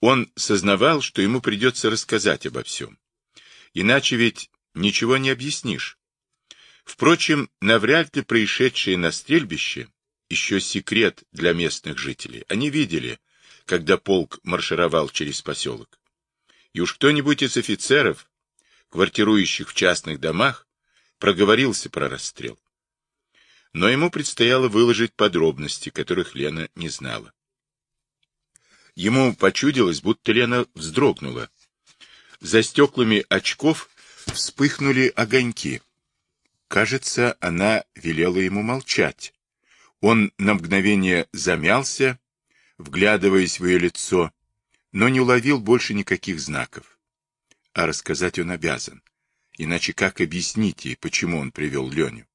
Он сознавал, что ему придется рассказать обо всем. Иначе ведь ничего не объяснишь. Впрочем, навряд ли происшедшее на стрельбище еще секрет для местных жителей. Они видели, когда полк маршировал через поселок. И уж кто-нибудь из офицеров, квартирующих в частных домах, проговорился про расстрел. Но ему предстояло выложить подробности, которых Лена не знала. Ему почудилось, будто Лена вздрогнула. За стеклами очков вспыхнули огоньки. Кажется, она велела ему молчать. Он на мгновение замялся, вглядываясь в ее лицо, но не уловил больше никаких знаков. А рассказать он обязан. Иначе как объяснить ей, почему он привел Леню?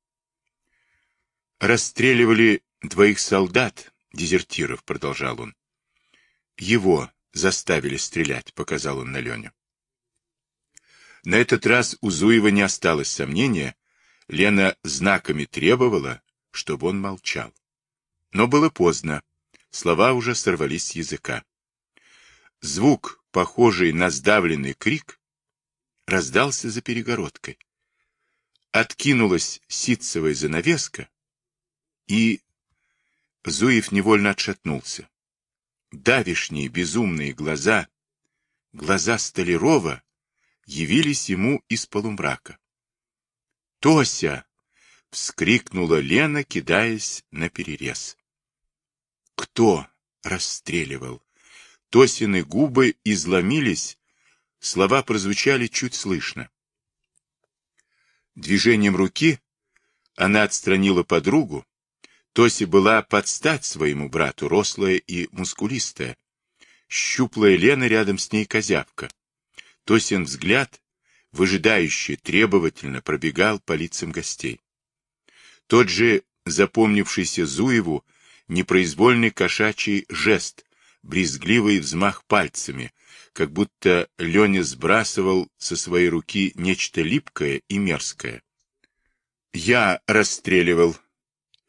Расстреливали двоих солдат, дезертиров, продолжал он. Его заставили стрелять, показал он на Леню. На этот раз у Зуева не осталось сомнения, Лена знаками требовала, чтобы он молчал. Но было поздно, слова уже сорвались с языка. Звук, похожий на сдавленный крик, раздался за перегородкой. Откинулась ситцевая занавеска, и Зуев невольно отшатнулся. Давишние безумные глаза, глаза Столярова, явились ему из полумрака. «Тося!» — вскрикнула Лена, кидаясь на перерез. «Кто?» — расстреливал. Тосины губы изломились, слова прозвучали чуть слышно. Движением руки она отстранила подругу. Тося была под стать своему брату, рослая и мускулистая. Щуплая Лена рядом с ней козявка. Тосин взгляд, выжидающе, требовательно пробегал по лицам гостей. Тот же запомнившийся Зуеву непроизвольный кошачий жест, брезгливый взмах пальцами, как будто Леня сбрасывал со своей руки нечто липкое и мерзкое. Я расстреливал.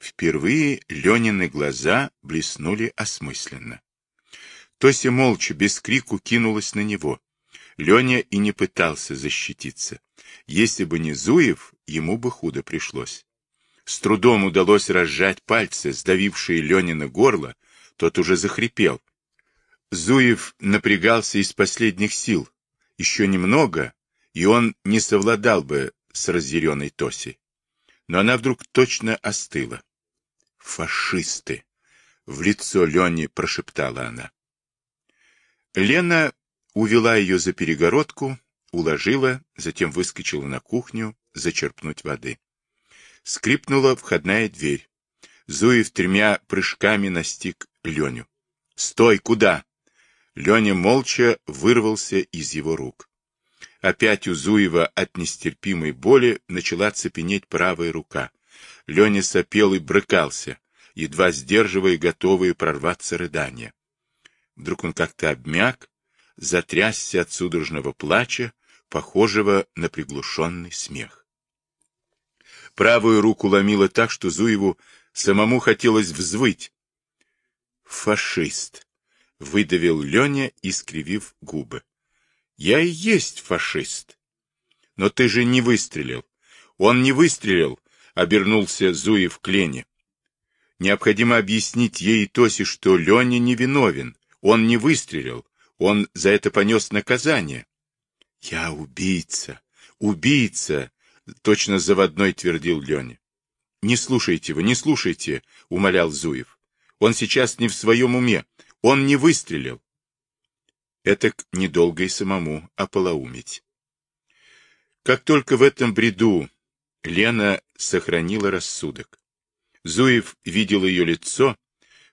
Впервые Ленины глаза блеснули осмысленно. Тося молча, без крику, кинулась на него. Леня и не пытался защититься. Если бы не Зуев, ему бы худо пришлось. С трудом удалось разжать пальцы, сдавившие Ленина горло, тот уже захрипел. Зуев напрягался из последних сил. Еще немного, и он не совладал бы с разъяренной Тосей. Но она вдруг точно остыла. «Фашисты!» — в лицо Лене прошептала она. Лена увела ее за перегородку, уложила, затем выскочила на кухню зачерпнуть воды. Скрипнула входная дверь. Зуев тремя прыжками настиг Леню. «Стой! Куда?» Леня молча вырвался из его рук. Опять у Зуева от нестерпимой боли начала цепенеть правая рука. Леня сопел и брыкался, едва сдерживая готовые прорваться рыдания. Вдруг он как-то обмяк, затрясся от судорожного плача, похожего на приглушенный смех. Правую руку ломило так, что Зуеву самому хотелось взвыть. «Фашист!» — выдавил Леня, искривив губы. «Я и есть фашист!» «Но ты же не выстрелил!» «Он не выстрелил!» — обернулся Зуев к Лене. Необходимо объяснить ей и Тосе, что Леня невиновен. Он не выстрелил. Он за это понес наказание. Я убийца, убийца, точно заводной твердил Леня. Не слушайте его, не слушайте, умолял Зуев. Он сейчас не в своем уме. Он не выстрелил. Это недолго и самому ополоумить. Как только в этом бреду Лена сохранила рассудок. Зуев видел ее лицо,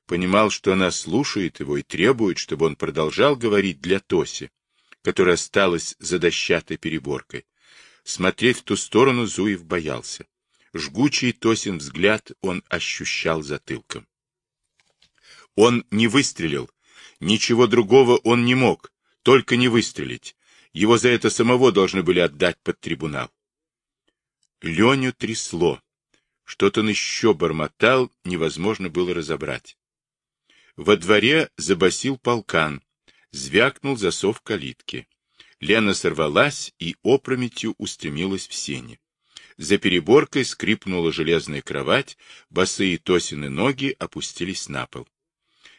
понимал, что она слушает его и требует, чтобы он продолжал говорить для Тоси, которая осталась за дощатой переборкой. Смотреть в ту сторону Зуев боялся. Жгучий Тосин взгляд он ощущал затылком. Он не выстрелил. Ничего другого он не мог, только не выстрелить. Его за это самого должны были отдать под трибунал. Леню трясло. Что-то он еще бормотал, невозможно было разобрать. Во дворе забасил полкан. Звякнул засов калитки. Лена сорвалась и опрометью устремилась в сене. За переборкой скрипнула железная кровать, босые Тосины ноги опустились на пол.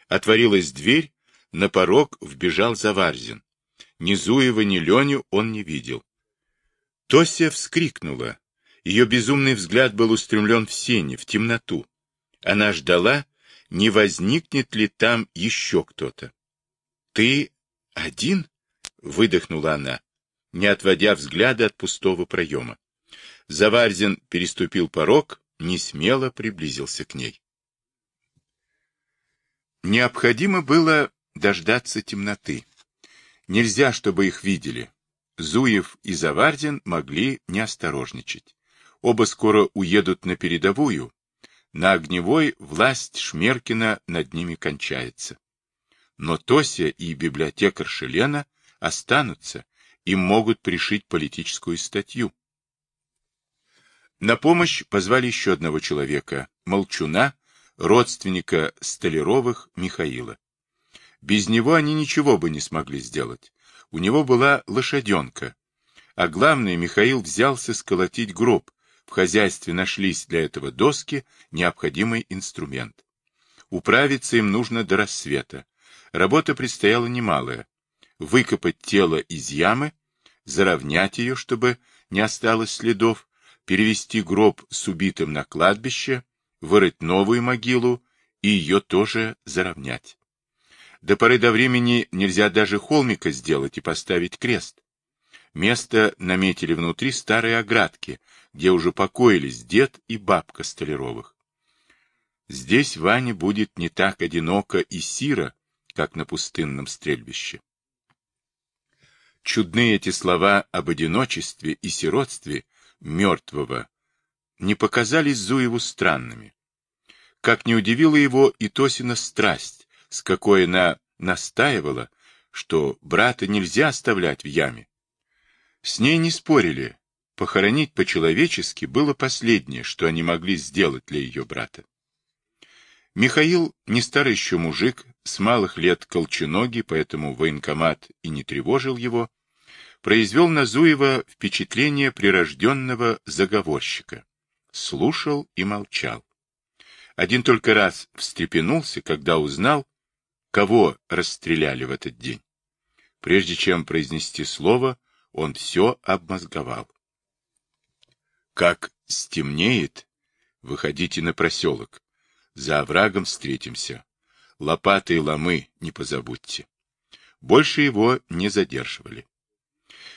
Отворилась дверь, на порог вбежал Заварзин. Ни Зуева, ни Леню он не видел. Тося вскрикнула. Ее безумный взгляд был устремлен в сене, в темноту. Она ждала, не возникнет ли там еще кто-то. — Ты один? — выдохнула она, не отводя взгляда от пустого проема. Заварзин переступил порог, не смело приблизился к ней. Необходимо было дождаться темноты. Нельзя, чтобы их видели. Зуев и Заварзин могли не осторожничать. Оба скоро уедут на передовую. На огневой власть Шмеркина над ними кончается. Но Тося и библиотекарша Лена останутся, им могут пришить политическую статью. На помощь позвали еще одного человека, Молчуна, родственника Столяровых Михаила. Без него они ничего бы не смогли сделать. У него была лошаденка. А главное, Михаил взялся сколотить гроб. В хозяйстве нашлись для этого доски, необходимый инструмент. Управиться им нужно до рассвета. Работа предстояла немалая. Выкопать тело из ямы, заровнять ее, чтобы не осталось следов, перевести гроб с убитым на кладбище, вырыть новую могилу и ее тоже заровнять. До поры до времени нельзя даже холмика сделать и поставить крест. Место наметили внутри старой оградки, где уже покоились дед и бабка Столяровых. Здесь Ване будет не так одиноко и сиро, как на пустынном стрельбище. Чудные эти слова об одиночестве и сиротстве мертвого не показались Зуеву странными. Как не удивила его и Тосина страсть, с какой она настаивала, что брата нельзя оставлять в яме. С ней не спорили, похоронить по-человечески было последнее, что они могли сделать для ее брата. Михаил, не старый еще мужик, с малых лет колченогий, поэтому военкомат и не тревожил его, произвел на Зуева впечатление прирожденного заговорщика. Слушал и молчал. Один только раз встрепенулся, когда узнал, кого расстреляли в этот день. Прежде чем произнести слово, он все обмозговал. Как стемнеет, выходите на проселок. За оврагом встретимся. Лопаты и ломы не позабудьте. Больше его не задерживали.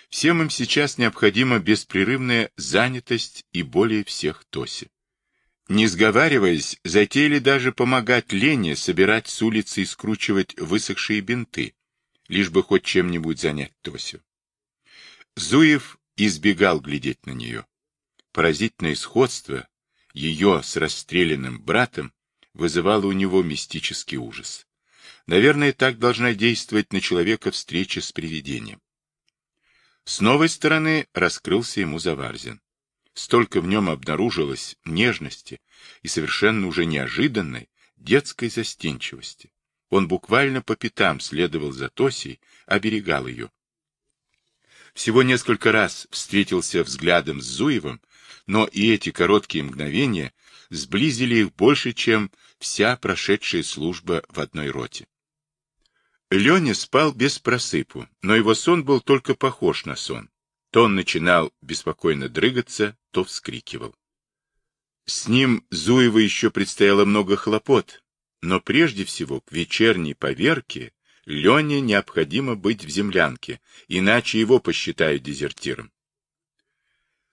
Всем им сейчас необходима беспрерывная занятость и более всех Тоси. Не сговариваясь, затеяли даже помогать Лене собирать с улицы и скручивать высохшие бинты, лишь бы хоть чем-нибудь занять Тосю. Зуев избегал глядеть на нее. Поразительное сходство ее с расстрелянным братом вызывало у него мистический ужас. Наверное, так должна действовать на человека встреча с привидением. С новой стороны раскрылся ему Заварзин. Столько в нем обнаружилось нежности и совершенно уже неожиданной детской застенчивости. Он буквально по пятам следовал за Тосей, оберегал ее. Всего несколько раз встретился взглядом с Зуевым, но и эти короткие мгновения сблизили их больше, чем вся прошедшая служба в одной роте. Леня спал без просыпу, но его сон был только похож на сон. То он начинал беспокойно дрыгаться, то вскрикивал. С ним Зуева еще предстояло много хлопот, но прежде всего к вечерней поверке Лене необходимо быть в землянке, иначе его посчитают дезертиром.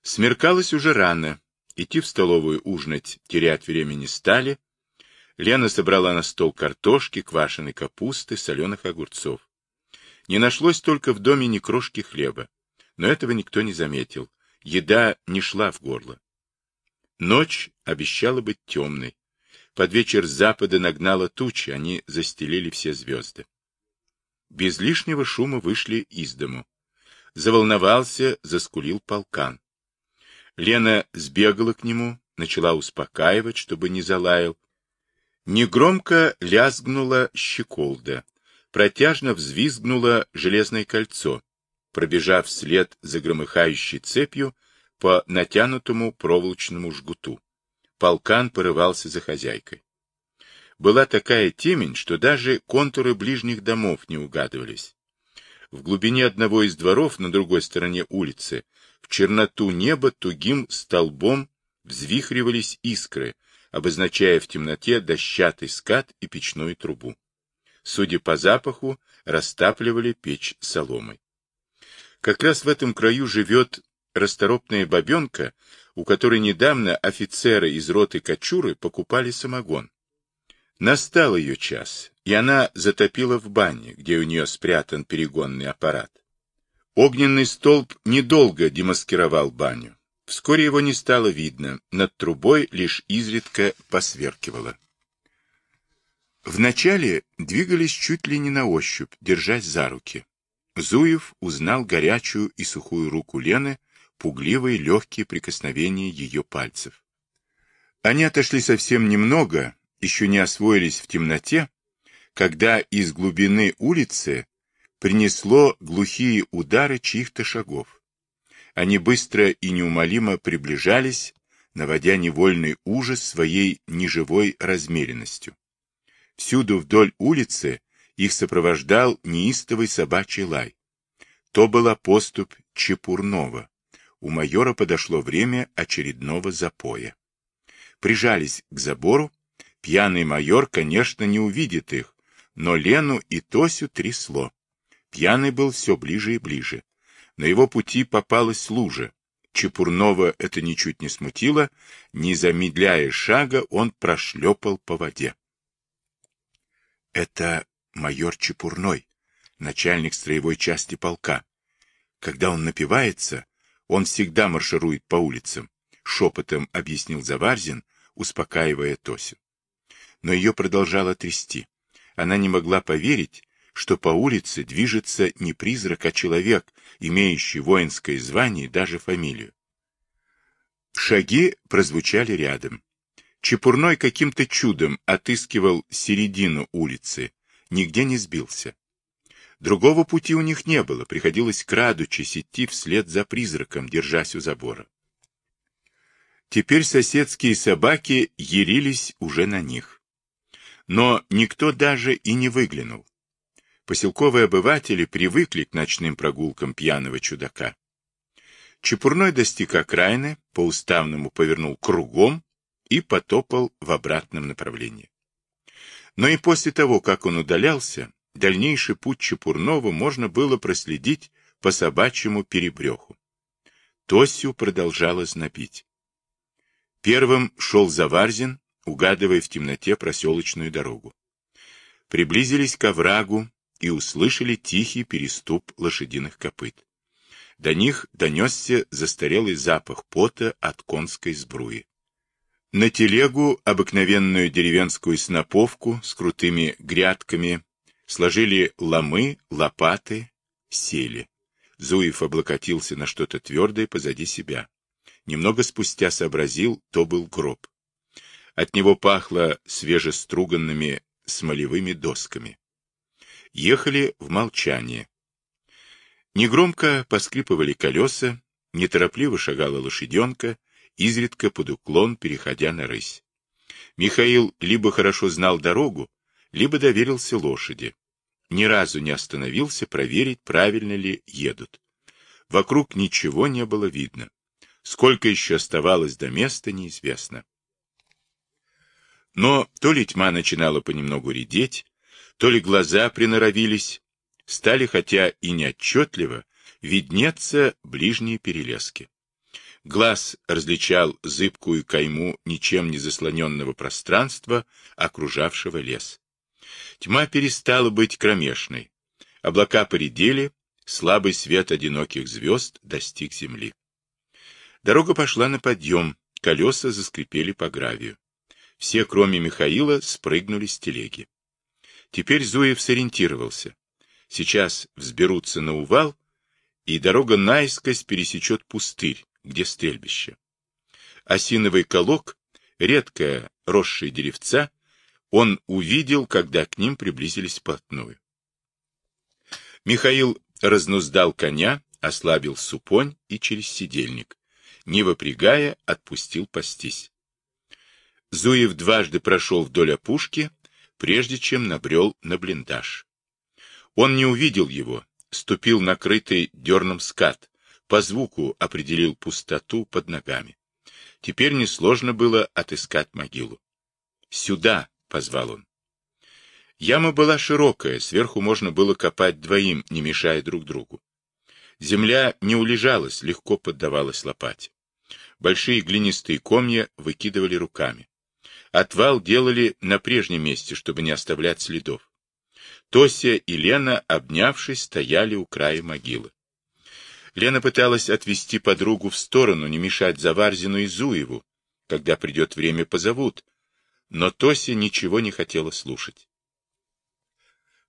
Смеркалось уже рано, идти в столовую ужинать терять времени стали, Лена собрала на стол картошки, квашеной капусты, соленых огурцов. Не нашлось только в доме ни крошки хлеба, но этого никто не заметил. Еда не шла в горло. Ночь обещала быть темной. Под вечер с запада нагнала тучи, они застелили все звезды. Без лишнего шума вышли из дому. Заволновался, заскулил полкан. Лена сбегала к нему, начала успокаивать, чтобы не залаял, Негромко лязгнула щеколда. протяжно взвизгнуло железное кольцо, пробежав вслед за громыхающей цепью по натянутому проволочному жгуту. Полкан порывался за хозяйкой. Была такая темень, что даже контуры ближних домов не угадывались. В глубине одного из дворов на другой стороне улицы в черноту неба тугим столбом взвихривались искры, обозначая в темноте дощатый скат и печную трубу. Судя по запаху, растапливали печь соломой. Как раз в этом краю живет расторопная бабенка, у которой недавно офицеры из роты Кочуры покупали самогон. Настал ее час, и она затопила в бане, где у нее спрятан перегонный аппарат. Огненный столб недолго демаскировал баню. Вскоре его не стало видно, над трубой лишь изредка посверкивало. Вначале двигались чуть ли не на ощупь, держась за руки. Зуев узнал горячую и сухую руку Лены, пугливые легкие прикосновения ее пальцев. Они отошли совсем немного, еще не освоились в темноте, когда из глубины улицы принесло глухие удары чьих-то шагов. Они быстро и неумолимо приближались, наводя невольный ужас своей неживой размеренностью. Всюду вдоль улицы их сопровождал неистовый собачий лай. То была поступь Чепурнова. У майора подошло время очередного запоя. Прижались к забору. Пьяный майор, конечно, не увидит их, но Лену и Тосю трясло. Пьяный был все ближе и ближе. На его пути попалась лужа. Чепурнова это ничуть не смутило. Не замедляя шага, он прошлепал по воде. Это майор Чепурной, начальник строевой части полка. Когда он напивается, он всегда марширует по улицам, шепотом объяснил Заварзин, успокаивая Тосю. Но ее продолжало трясти. Она не могла поверить, что по улице движется не призрак, а человек, имеющий воинское звание и даже фамилию. Шаги прозвучали рядом. Чепурной каким-то чудом отыскивал середину улицы, нигде не сбился. Другого пути у них не было, приходилось крадучись идти вслед за призраком, держась у забора. Теперь соседские собаки ярились уже на них. Но никто даже и не выглянул. Поселковые обыватели привыкли к ночным прогулкам пьяного чудака. Чепурной достиг окраины, по-уставному повернул кругом и потопал в обратном направлении. Но и после того, как он удалялся, дальнейший путь Чепурнова можно было проследить по собачьему перебреху. Тосю продолжала знобить. Первым шел Заварзин, угадывая в темноте проселочную дорогу. Приблизились к оврагу и услышали тихий переступ лошадиных копыт. До них донесся застарелый запах пота от конской сбруи. На телегу, обыкновенную деревенскую сноповку с крутыми грядками, сложили ломы, лопаты, сели. Зуев облокотился на что-то твердое позади себя. Немного спустя сообразил, то был гроб. От него пахло свежеструганными смолевыми досками. Ехали в молчание. Негромко поскрипывали колеса, неторопливо шагала лошаденка, изредка под уклон переходя на рысь. Михаил либо хорошо знал дорогу, либо доверился лошади. Ни разу не остановился проверить, правильно ли едут. Вокруг ничего не было видно. Сколько еще оставалось до места, неизвестно. Но то ли тьма начинала понемногу редеть, то ли глаза приноровились, стали, хотя и неотчетливо, виднеться ближние перелески. Глаз различал зыбкую кайму ничем не заслоненного пространства, окружавшего лес. Тьма перестала быть кромешной. Облака поредели, слабый свет одиноких звезд достиг земли. Дорога пошла на подъем, колеса заскрипели по гравию. Все, кроме Михаила, спрыгнули с телеги. Теперь Зуев сориентировался. Сейчас взберутся на увал, и дорога наискось пересечет пустырь, где стрельбище. Осиновый колок, редкое росшее деревца, он увидел, когда к ним приблизились вплотную. Михаил разнуздал коня, ослабил супонь и через сидельник. Не выпрягая, отпустил пастись. Зуев дважды прошел вдоль опушки, прежде чем набрел на блиндаж. Он не увидел его, ступил накрытый дерном скат, по звуку определил пустоту под ногами. Теперь несложно было отыскать могилу. «Сюда!» — позвал он. Яма была широкая, сверху можно было копать двоим, не мешая друг другу. Земля не улежалась, легко поддавалась лопате. Большие глинистые комья выкидывали руками. Отвал делали на прежнем месте, чтобы не оставлять следов. Тося и Лена, обнявшись, стояли у края могилы. Лена пыталась отвести подругу в сторону, не мешать Заварзину и Зуеву. Когда придет время, позовут. Но Тося ничего не хотела слушать.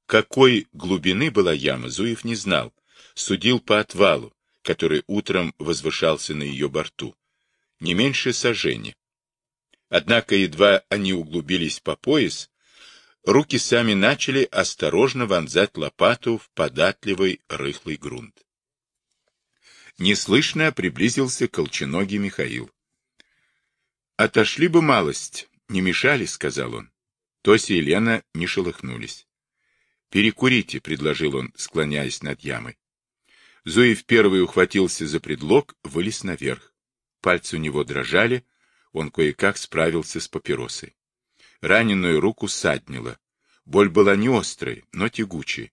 Какой глубины была яма, Зуев не знал. Судил по отвалу, который утром возвышался на ее борту. Не меньше сожжения. Однако едва они углубились по пояс, руки сами начали осторожно вонзать лопату в податливый рыхлый грунт. Неслышно приблизился колченогий Михаил. «Отошли бы малость, не мешали», — сказал он. Тося и Лена не шелохнулись. «Перекурите», — предложил он, склоняясь над ямой. Зуев первый ухватился за предлог, вылез наверх. Пальцы у него дрожали, он кое-как справился с папиросой. Раненую руку саднило. Боль была не острой, но тягучей.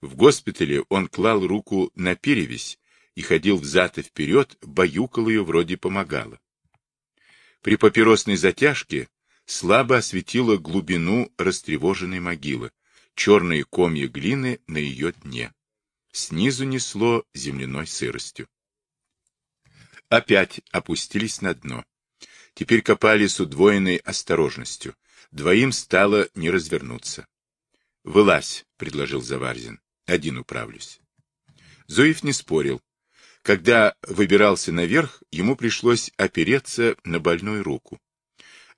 В госпитале он клал руку на перевязь, и ходил взад и вперед, баюкал ее, вроде помогало. При папиросной затяжке слабо осветила глубину растревоженной могилы, черные комья глины на ее дне. Снизу несло земляной сыростью. Опять опустились на дно. Теперь копали с удвоенной осторожностью. Двоим стало не развернуться. — Вылазь, — предложил Заварзин. — Один управлюсь. Зуев не спорил. Когда выбирался наверх, ему пришлось опереться на больную руку.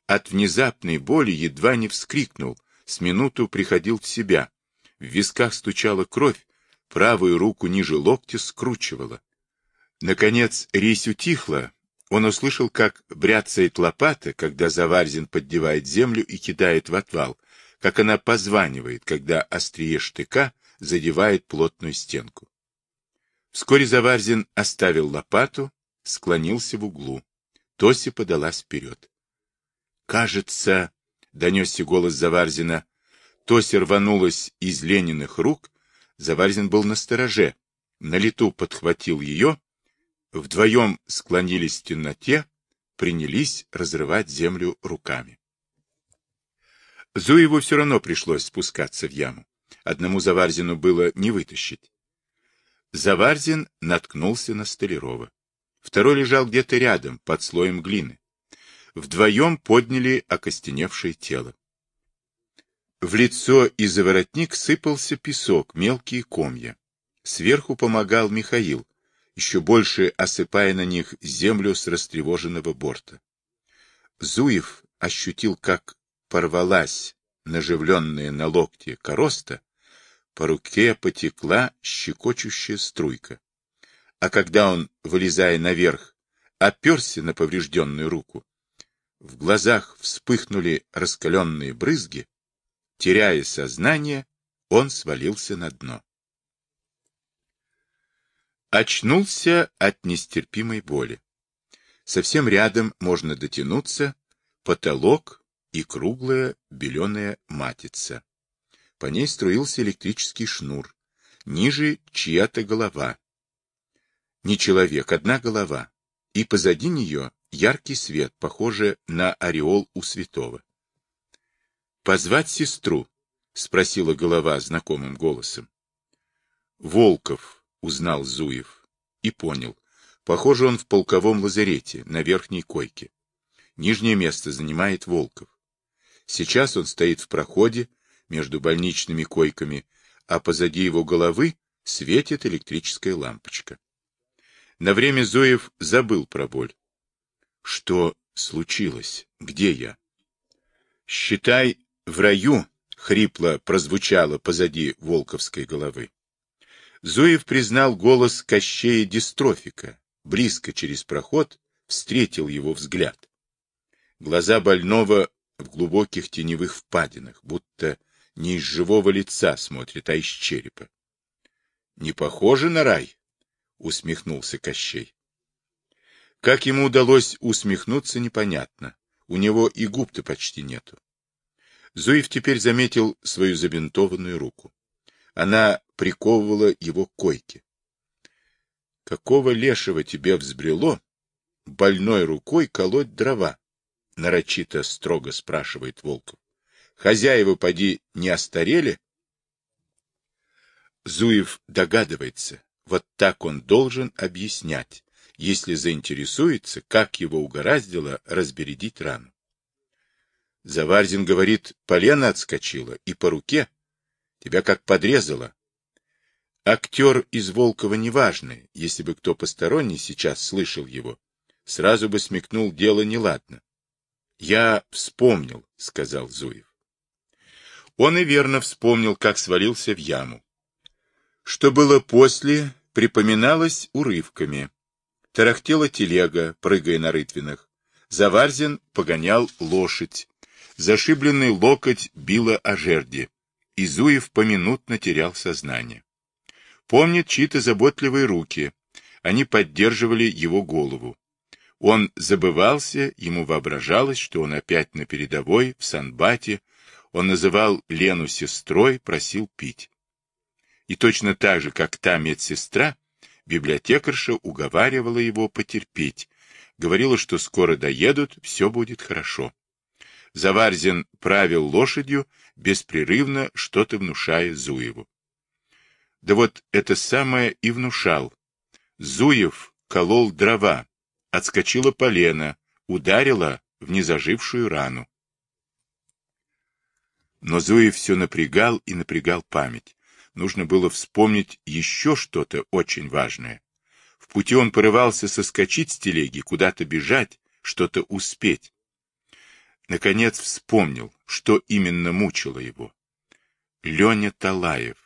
От внезапной боли едва не вскрикнул, с минуту приходил в себя. В висках стучала кровь, правую руку ниже локтя скручивала. Наконец рейс утихла, он услышал, как бряцает лопата, когда Заварзин поддевает землю и кидает в отвал, как она позванивает, когда острие штыка задевает плотную стенку. Вскоре Заварзин оставил лопату, склонился в углу. Тося подалась вперед. «Кажется...» — донесся голос Заварзина. Тося рванулась из Лениных рук. Заварзин был на стороже. На лету подхватил ее. Вдвоем склонились в темноте, принялись разрывать землю руками. Зуеву все равно пришлось спускаться в яму. Одному Заварзину было не вытащить. Заварзин наткнулся на Столярова. Второй лежал где-то рядом, под слоем глины. Вдвоем подняли окостеневшее тело. В лицо и за воротник сыпался песок, мелкие комья. Сверху помогал Михаил, еще больше осыпая на них землю с растревоженного борта. Зуев ощутил, как порвалась наживленная на локте короста, по руке потекла щекочущая струйка. А когда он, вылезая наверх, оперся на поврежденную руку, в глазах вспыхнули раскаленные брызги, теряя сознание, он свалился на дно. Очнулся от нестерпимой боли. Совсем рядом можно дотянуться, потолок и круглая беленая матица. По ней струился электрический шнур. Ниже чья-то голова. Не человек, одна голова. И позади нее яркий свет, похожий на ореол у святого. «Позвать сестру?» — спросила голова знакомым голосом. «Волков», — узнал Зуев. И понял. Похоже, он в полковом лазарете, на верхней койке. Нижнее место занимает Волков. Сейчас он стоит в проходе, между больничными койками, а позади его головы светит электрическая лампочка. На время Зоев забыл про боль. Что случилось? Где я? Считай, в раю, хрипло прозвучало позади волковской головы. Зуев признал голос Кощея Дистрофика, близко через проход встретил его взгляд. Глаза больного в глубоких теневых впадинах, будто не из живого лица смотрит, а из черепа. — Не похоже на рай? — усмехнулся Кощей. Как ему удалось усмехнуться, непонятно. У него и губ-то почти нету. Зуев теперь заметил свою забинтованную руку. Она приковывала его к койке. — Какого лешего тебе взбрело больной рукой колоть дрова? — нарочито строго спрашивает Волков. — Хозяева, поди, не остарели? Зуев догадывается, вот так он должен объяснять, если заинтересуется, как его угораздило разбередить рану. Заварзин говорит, полено отскочило и по руке. Тебя как подрезало. Актер из Волкова неважный, если бы кто посторонний сейчас слышал его, сразу бы смекнул дело неладно. Я вспомнил, сказал Зуев. Он и верно вспомнил, как свалился в яму. Что было после, припоминалось урывками. Тарахтела телега, прыгая на рытвинах. Заварзин погонял лошадь. Зашибленный локоть било о жерди. Изуев поминутно терял сознание. Помнит чьи-то заботливые руки. Они поддерживали его голову. Он забывался, ему воображалось, что он опять на передовой, в Санбате. Он называл Лену сестрой, просил пить. И точно так же, как та медсестра, библиотекарша уговаривала его потерпеть, говорила, что скоро доедут, все будет хорошо. Заварзин правил лошадью, беспрерывно что-то внушая Зуеву. Да вот это самое и внушал. Зуев колол дрова, отскочила полена, ударила в незажившую рану. Но Зуев все напрягал и напрягал память нужно было вспомнить еще что-то очень важное. В пути он порывался соскочить с телеги, куда-то бежать, что-то успеть. Наконец вспомнил, что именно мучило его. Леня Талаев.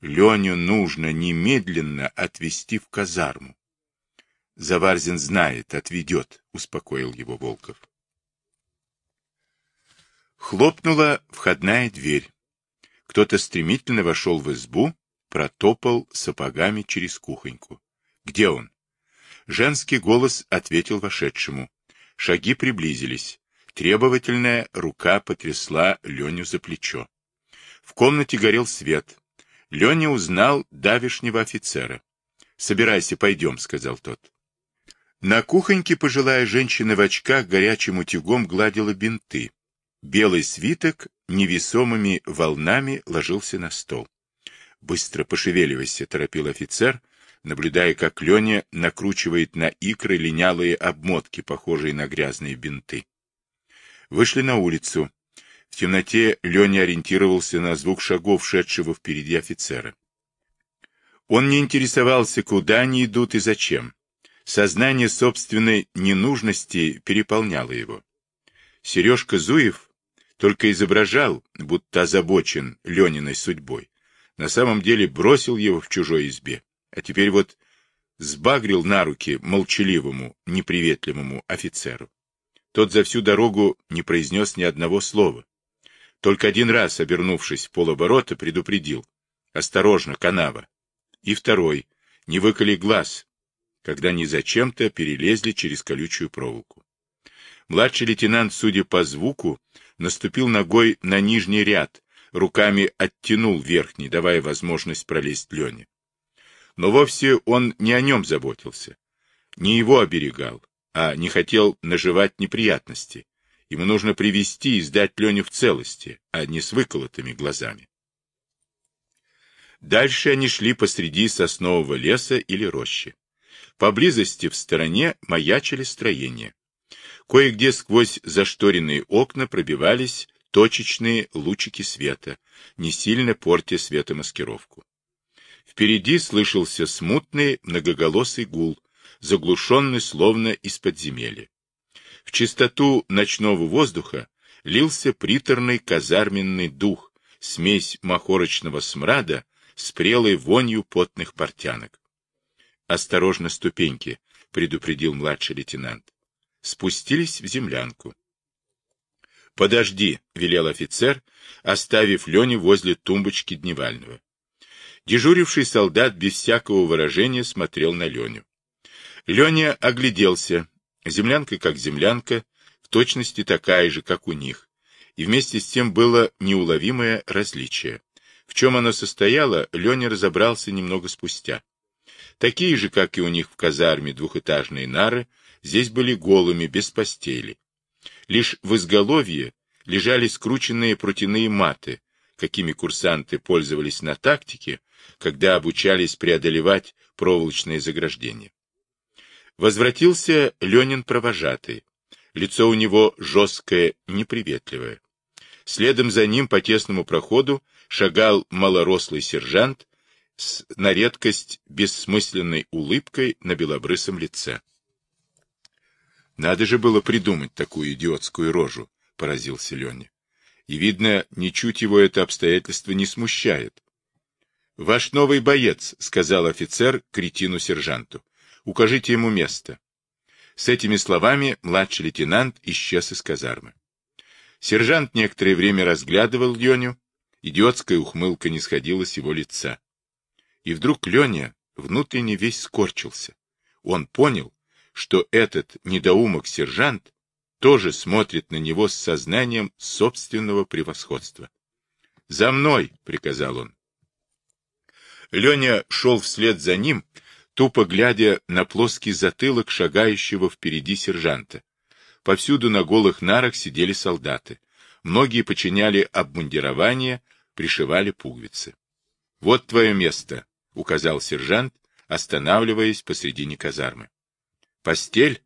Леню нужно немедленно отвезти в казарму. Заварзин знает, отведет, успокоил его Волков. Хлопнула входная дверь. Кто-то стремительно вошел в избу, протопал сапогами через кухоньку. «Где он?» Женский голос ответил вошедшему. Шаги приблизились. Требовательная рука потрясла Леню за плечо. В комнате горел свет. Леня узнал давишнего офицера. «Собирайся, пойдем», — сказал тот. На кухоньке пожилая женщина в очках горячим утюгом гладила бинты. Белый свиток невесомыми волнами ложился на стол. «Быстро пошевеливайся», — торопил офицер, наблюдая, как Леня накручивает на икры линялые обмотки, похожие на грязные бинты. Вышли на улицу. В темноте Леня ориентировался на звук шагов, шедшего впереди офицера. Он не интересовался, куда они идут и зачем. Сознание собственной ненужности переполняло его. Сережка Зуев только изображал, будто озабочен Лениной судьбой. На самом деле бросил его в чужой избе, а теперь вот сбагрил на руки молчаливому, неприветливому офицеру. Тот за всю дорогу не произнес ни одного слова. Только один раз, обернувшись в полоборота, предупредил. «Осторожно, канава!» И второй. «Не выколи глаз!» когда они зачем-то перелезли через колючую проволоку. Младший лейтенант, судя по звуку, наступил ногой на нижний ряд, руками оттянул верхний, давая возможность пролезть Лене. Но вовсе он не о нем заботился, не его оберегал, а не хотел наживать неприятности. Ему нужно привести и сдать Леню в целости, а не с выколотыми глазами. Дальше они шли посреди соснового леса или рощи. Поблизости в стороне маячили строения. Кое-где сквозь зашторенные окна пробивались точечные лучики света, не сильно портя светомаскировку. Впереди слышался смутный многоголосый гул, заглушенный словно из подземелья. В чистоту ночного воздуха лился приторный казарменный дух, смесь махорочного смрада с прелой вонью потных портянок. «Осторожно, ступеньки!» — предупредил младший лейтенант. Спустились в землянку. «Подожди», — велел офицер, оставив Леню возле тумбочки дневального. Дежуривший солдат без всякого выражения смотрел на Леню. Леня огляделся. Землянка как землянка, в точности такая же, как у них. И вместе с тем было неуловимое различие. В чем оно состояло, Леня разобрался немного спустя. Такие же, как и у них в казарме, двухэтажные нары, здесь были голыми, без постели. Лишь в изголовье лежали скрученные протяные маты, какими курсанты пользовались на тактике, когда обучались преодолевать проволочные заграждения. Возвратился Ленин провожатый. Лицо у него жесткое, неприветливое. Следом за ним по тесному проходу шагал малорослый сержант с на редкость бессмысленной улыбкой на белобрысом лице. Надо же было придумать такую идиотскую рожу, поразился Леня. И, видно, ничуть его это обстоятельство не смущает. «Ваш новый боец», — сказал офицер кретину-сержанту. «Укажите ему место». С этими словами младший лейтенант исчез из казармы. Сержант некоторое время разглядывал Леню, идиотская ухмылка не сходила с его лица. И вдруг Леня внутренне весь скорчился. Он понял, что этот недоумок-сержант тоже смотрит на него с сознанием собственного превосходства. «За мной!» — приказал он. Леня шел вслед за ним, тупо глядя на плоский затылок шагающего впереди сержанта. Повсюду на голых нарах сидели солдаты. Многие подчиняли обмундирование, пришивали пуговицы. — Вот твое место, — указал сержант, останавливаясь посредине казармы. — Постель?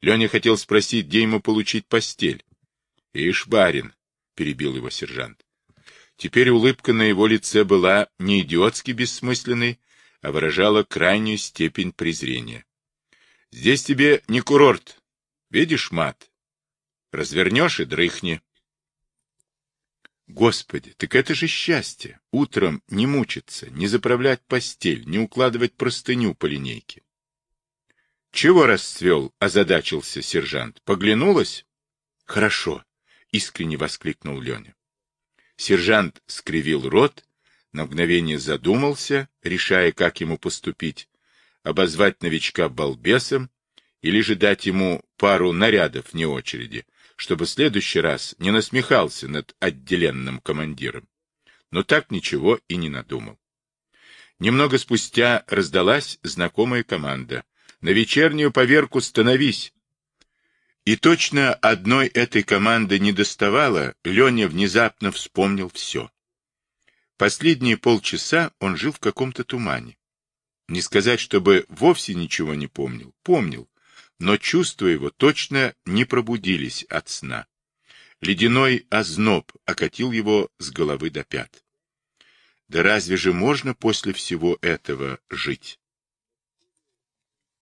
Леня хотел спросить, где ему получить постель. — Ишь, барин, — перебил его сержант. Теперь улыбка на его лице была не идиотски бессмысленной, а выражала крайнюю степень презрения. — Здесь тебе не курорт. Видишь мат? Развернешь и дрыхни. Господи, так это же счастье! Утром не мучиться, не заправлять постель, не укладывать простыню по линейке. — Чего расцвел? — озадачился сержант. — Поглянулась? — Хорошо, — искренне воскликнул Леня. Сержант скривил рот, на мгновение задумался, решая, как ему поступить, обозвать новичка балбесом или же дать ему пару нарядов вне очереди, чтобы в следующий раз не насмехался над отделенным командиром. Но так ничего и не надумал. Немного спустя раздалась знакомая команда. «На вечернюю поверку становись!» И точно одной этой команды не доставало, Леня внезапно вспомнил все. Последние полчаса он жил в каком-то тумане. Не сказать, чтобы вовсе ничего не помнил. Помнил, но чувства его точно не пробудились от сна. Ледяной озноб окатил его с головы до пят. Да разве же можно после всего этого жить?